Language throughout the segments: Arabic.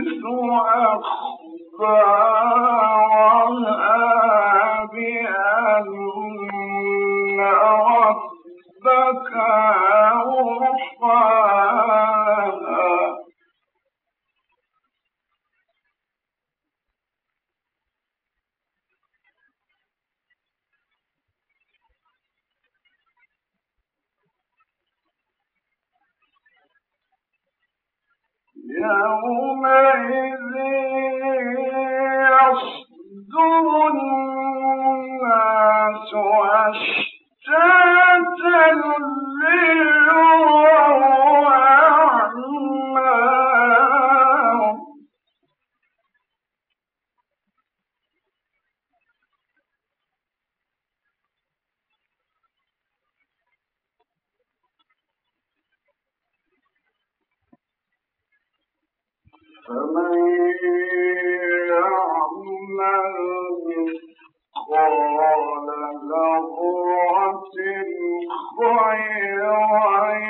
تحدث أخبارها Josh. الله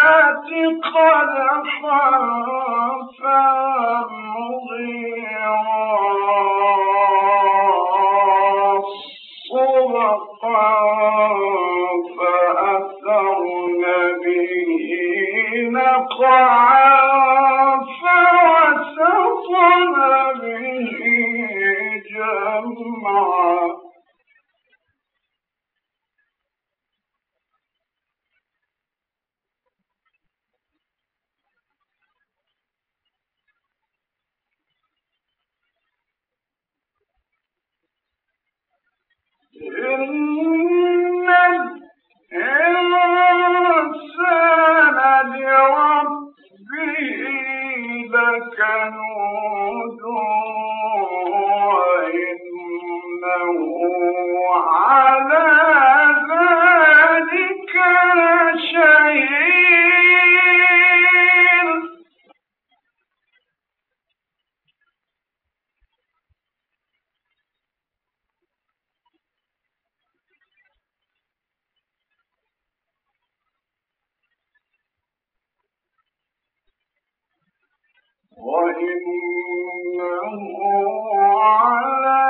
قد قدحا فمغيرا Mm-hmm. وإنه على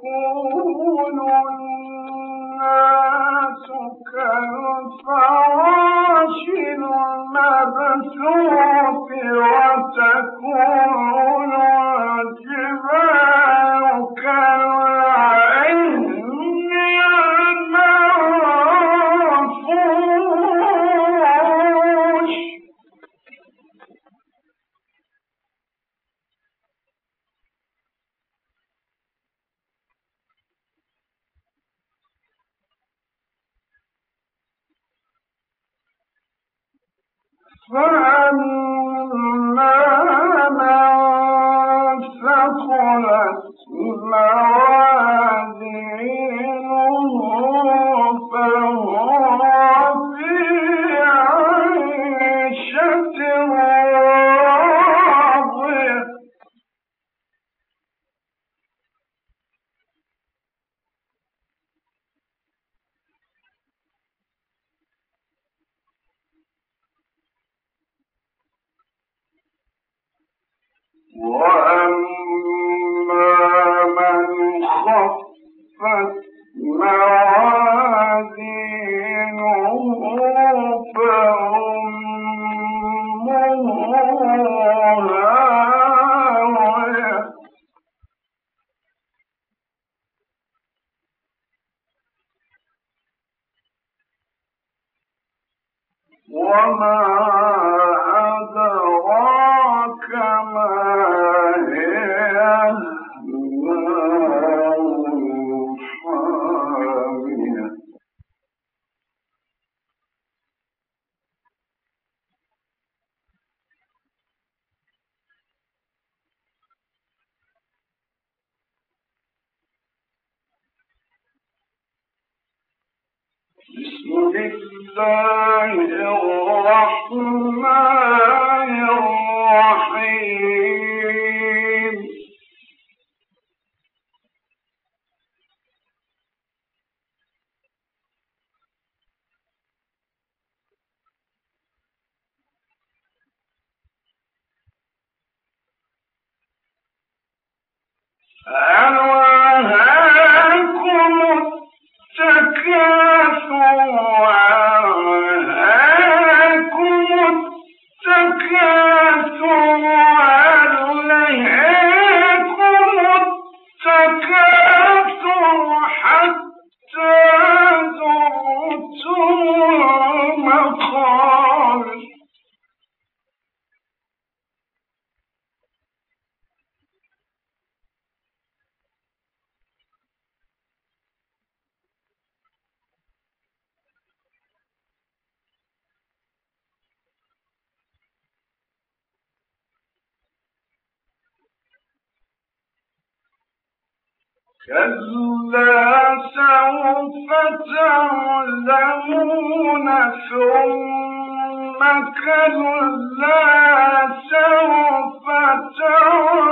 كالفراش المبثوث وتكون Smile. war. المولي كلا سوف تعلمون ثم كلا سوف تعلمون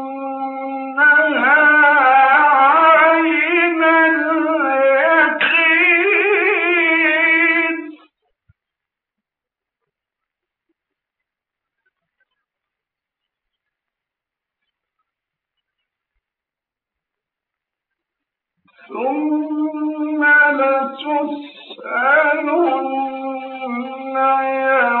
ثم لتسألن يومئذ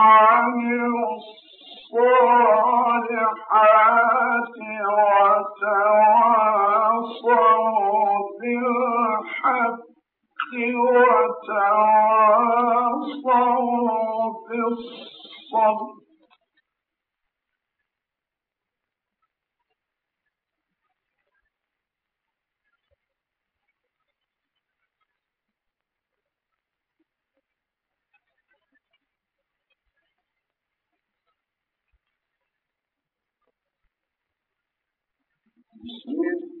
وتواصوا بالصبر. بسم الله.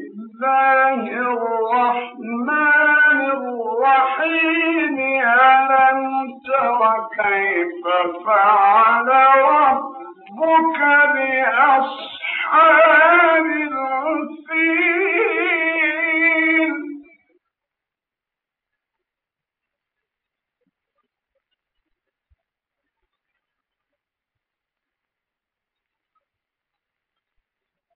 الله الرحمن الرحيم. ربك بأصحاب الفيل؟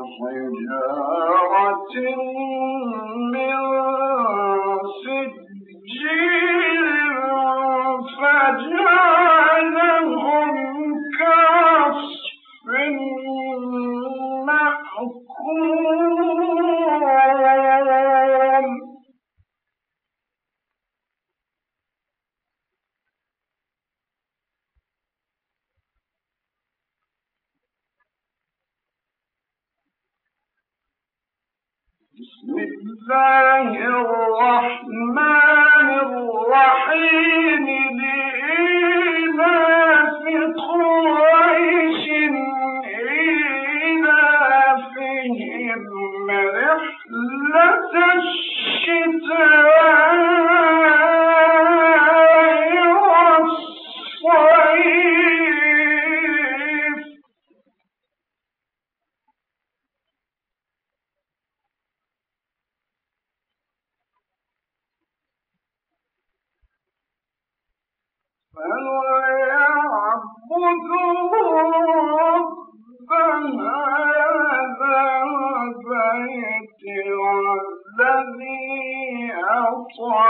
بحجارة God. الطعام